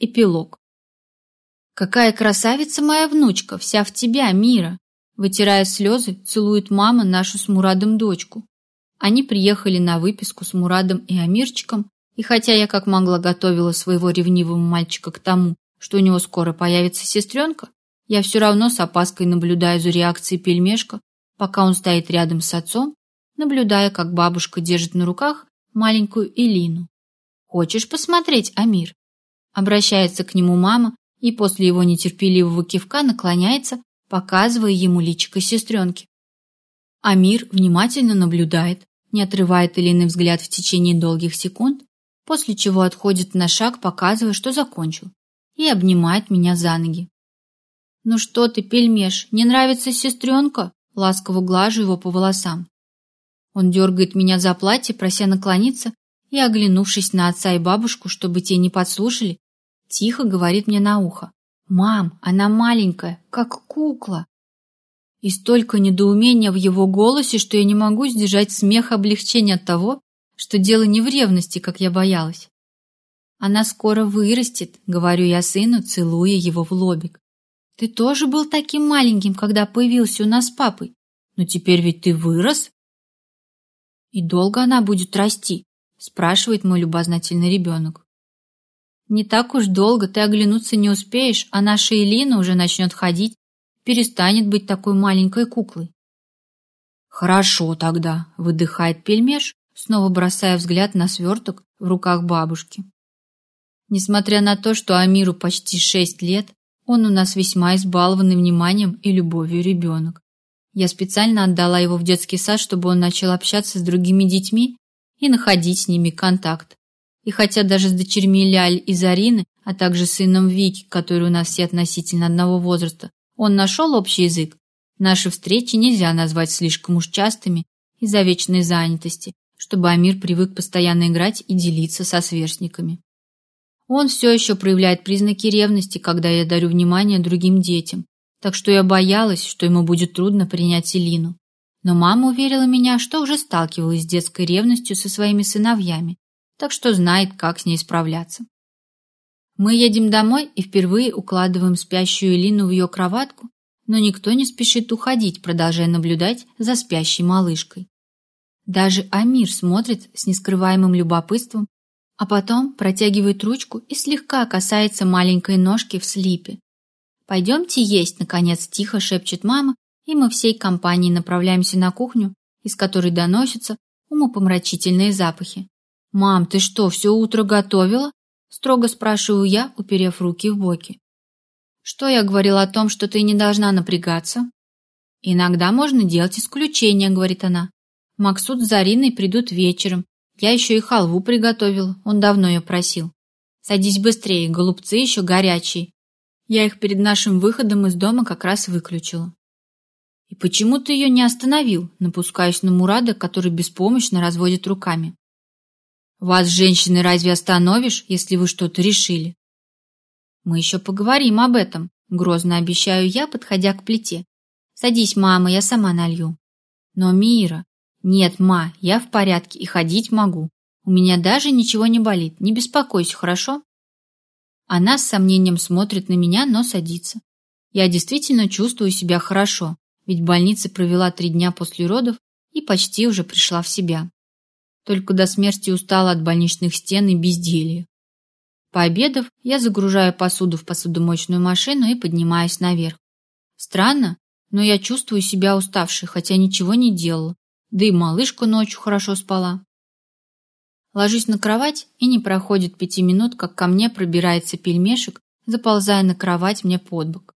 Эпилог. «Какая красавица моя внучка, вся в тебя, Мира!» Вытирая слезы, целует мама нашу с Мурадом дочку. Они приехали на выписку с Мурадом и Амирчиком, и хотя я как могла готовила своего ревнивого мальчика к тому, что у него скоро появится сестренка, я все равно с опаской наблюдаю за реакцией пельмешка, пока он стоит рядом с отцом, наблюдая, как бабушка держит на руках маленькую Элину. «Хочешь посмотреть, Амир?» Обращается к нему мама и после его нетерпеливого кивка наклоняется, показывая ему личико сестренки. Амир внимательно наблюдает, не отрывает Элины взгляд в течение долгих секунд, после чего отходит на шаг, показывая, что закончил, и обнимает меня за ноги. «Ну что ты, пельмеш, не нравится сестренка?» Ласково глажу его по волосам. Он дергает меня за платье, прося наклониться, и, оглянувшись на отца и бабушку, чтобы те не подслушали, тихо говорит мне на ухо. «Мам, она маленькая, как кукла!» И столько недоумения в его голосе, что я не могу сдержать смех облегчения от того, что дело не в ревности, как я боялась. «Она скоро вырастет», — говорю я сыну, целуя его в лобик. «Ты тоже был таким маленьким, когда появился у нас папой, но теперь ведь ты вырос». «И долго она будет расти?» спрашивает мой любознательный ребенок. Не так уж долго ты оглянуться не успеешь, а наша Элина уже начнет ходить, перестанет быть такой маленькой куклой. Хорошо тогда, выдыхает пельмеш, снова бросая взгляд на сверток в руках бабушки. Несмотря на то, что Амиру почти шесть лет, он у нас весьма избалованный вниманием и любовью ребенок. Я специально отдала его в детский сад, чтобы он начал общаться с другими детьми и находить с ними контакт. И хотя даже с дочерьми Ляль и Зарины, а также сыном Вики, который у нас все относительно одного возраста, он нашел общий язык, наши встречи нельзя назвать слишком уж частыми из-за вечной занятости, чтобы Амир привык постоянно играть и делиться со сверстниками. Он все еще проявляет признаки ревности, когда я дарю внимание другим детям, так что я боялась, что ему будет трудно принять Селину. Но мама уверила меня, что уже сталкивалась с детской ревностью со своими сыновьями, так что знает, как с ней справляться. Мы едем домой и впервые укладываем спящую Элину в ее кроватку, но никто не спешит уходить, продолжая наблюдать за спящей малышкой. Даже Амир смотрит с нескрываемым любопытством, а потом протягивает ручку и слегка касается маленькой ножки в слипе. «Пойдемте есть», — наконец тихо шепчет мама, и мы всей компанией направляемся на кухню, из которой доносятся умопомрачительные запахи. «Мам, ты что, все утро готовила?» — строго спрашиваю я, уперев руки в боки. «Что я говорила о том, что ты не должна напрягаться?» «Иногда можно делать исключения», — говорит она. «Максут с Зариной придут вечером. Я еще и халву приготовила, он давно ее просил. Садись быстрее, голубцы еще горячие. Я их перед нашим выходом из дома как раз выключила. «И почему ты ее не остановил?» Напускаюсь на Мурада, который беспомощно разводит руками. «Вас, женщины, разве остановишь, если вы что-то решили?» «Мы еще поговорим об этом», — грозно обещаю я, подходя к плите. «Садись, мама, я сама налью». «Но, Мира...» «Нет, ма, я в порядке и ходить могу. У меня даже ничего не болит. Не беспокойся, хорошо?» Она с сомнением смотрит на меня, но садится. Я действительно чувствую себя хорошо, ведь в больнице провела три дня после родов и почти уже пришла в себя. Только до смерти устала от больничных стен и безделья. Пообедав, я загружаю посуду в посудомоечную машину и поднимаюсь наверх. Странно, но я чувствую себя уставшей, хотя ничего не делала, да и малышка ночью хорошо спала. Ложусь на кровать, и не проходит пяти минут, как ко мне пробирается пельмешек, заползая на кровать мне под бок.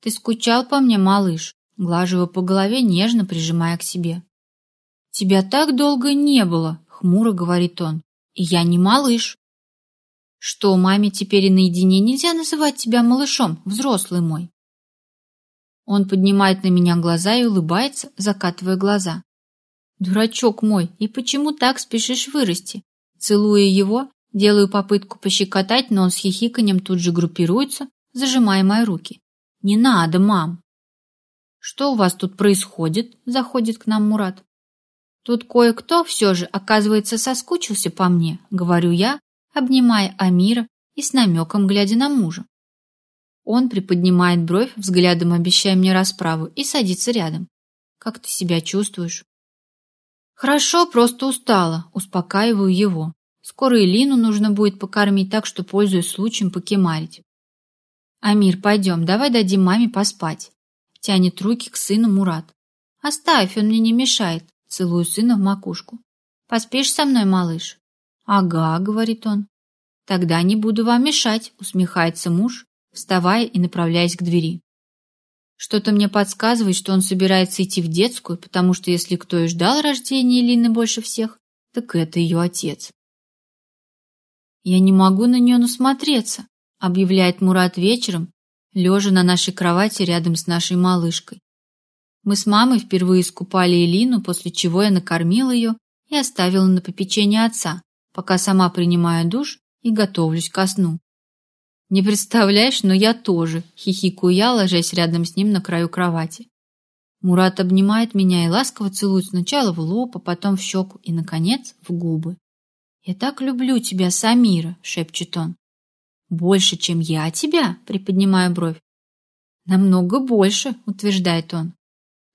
«Ты скучал по мне, малыш?» Глажу его по голове, нежно прижимая к себе. «Тебя так долго не было», — хмуро говорит он. «И я не малыш». «Что, маме теперь и наедине нельзя называть тебя малышом, взрослый мой?» Он поднимает на меня глаза и улыбается, закатывая глаза. «Дурачок мой, и почему так спешишь вырасти?» Целуя его, делаю попытку пощекотать, но он с хихиканьем тут же группируется, зажимая мои руки. «Не надо, мам!» «Что у вас тут происходит?» – заходит к нам Мурат. «Тут кое-кто все же, оказывается, соскучился по мне», – говорю я, обнимая Амира и с намеком глядя на мужа. Он приподнимает бровь, взглядом обещая мне расправу, и садится рядом. «Как ты себя чувствуешь?» «Хорошо, просто устала», успокаиваю его. Скоро Илину нужно будет покормить, так что пользуюсь случаем покемарить. «Амир, пойдем, давай дадим маме поспать», тянет руки к сыну Мурат. «Оставь, он мне не мешает», целую сына в макушку. «Поспишь со мной, малыш?» «Ага», — говорит он. «Тогда не буду вам мешать», — усмехается муж, вставая и направляясь к двери. Что-то мне подсказывает, что он собирается идти в детскую, потому что если кто и ждал рождения Лины больше всех, так это ее отец. «Я не могу на нее насмотреться», — объявляет Мурат вечером, лежа на нашей кровати рядом с нашей малышкой. Мы с мамой впервые искупали Элину, после чего я накормила ее и оставила на попечение отца, пока сама принимаю душ и готовлюсь ко сну. «Не представляешь, но я тоже», — хихикаю я, ложась рядом с ним на краю кровати. Мурат обнимает меня и ласково целует сначала в лоб, а потом в щеку и, наконец, в губы. «Я так люблю тебя, Самира», — шепчет он. «Больше, чем я тебя?» — приподнимаю бровь. «Намного больше», — утверждает он.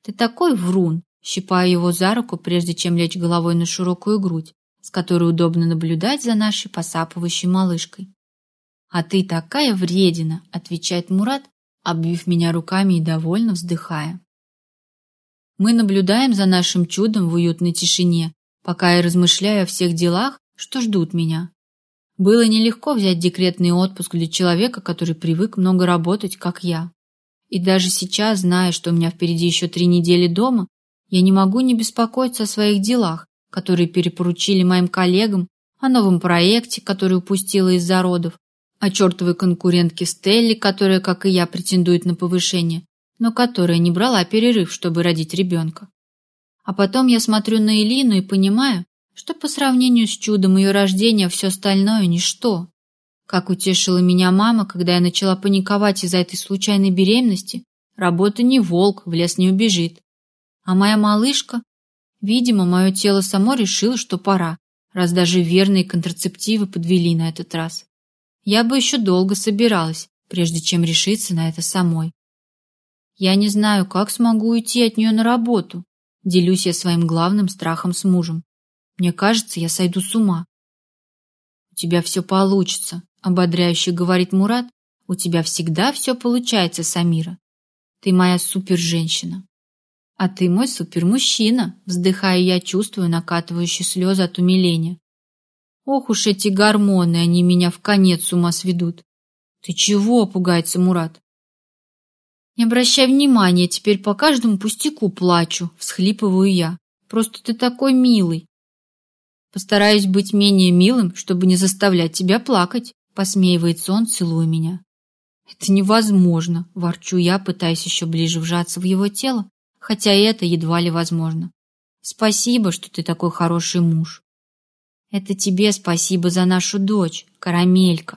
«Ты такой врун», — щипаю его за руку, прежде чем лечь головой на широкую грудь, с которой удобно наблюдать за нашей посапывающей малышкой. «А ты такая вредина!» — отвечает Мурат, обвив меня руками и довольно вздыхая. Мы наблюдаем за нашим чудом в уютной тишине, пока я размышляю о всех делах, что ждут меня. Было нелегко взять декретный отпуск для человека, который привык много работать, как я. И даже сейчас, зная, что у меня впереди еще три недели дома, я не могу не беспокоиться о своих делах, которые перепоручили моим коллегам, о новом проекте, который упустила из-за родов, о чертовой конкурентке Стелли, которая, как и я, претендует на повышение, но которая не брала перерыв, чтобы родить ребенка. А потом я смотрю на Элину и понимаю, что по сравнению с чудом ее рождения все остальное – ничто. Как утешила меня мама, когда я начала паниковать из-за этой случайной беременности, работа не волк, в лес не убежит. А моя малышка, видимо, мое тело само решило, что пора, раз даже верные контрацептивы подвели на этот раз. Я бы еще долго собиралась, прежде чем решиться на это самой. Я не знаю, как смогу уйти от нее на работу. Делюсь я своим главным страхом с мужем. Мне кажется, я сойду с ума. У тебя все получится, ободряюще говорит Мурат. У тебя всегда все получается, Самира. Ты моя супер-женщина. А ты мой супер-мужчина, вздыхая я чувствую накатывающие слезы от умиления. Ох уж эти гормоны, они меня в конец с ума сведут. Ты чего, пугается Мурат? Не обращай внимания, теперь по каждому пустяку плачу, всхлипываю я. Просто ты такой милый. Постараюсь быть менее милым, чтобы не заставлять тебя плакать, посмеивается он, целуя меня. Это невозможно, ворчу я, пытаясь еще ближе вжаться в его тело, хотя это едва ли возможно. Спасибо, что ты такой хороший муж. Это тебе спасибо за нашу дочь, Карамелька.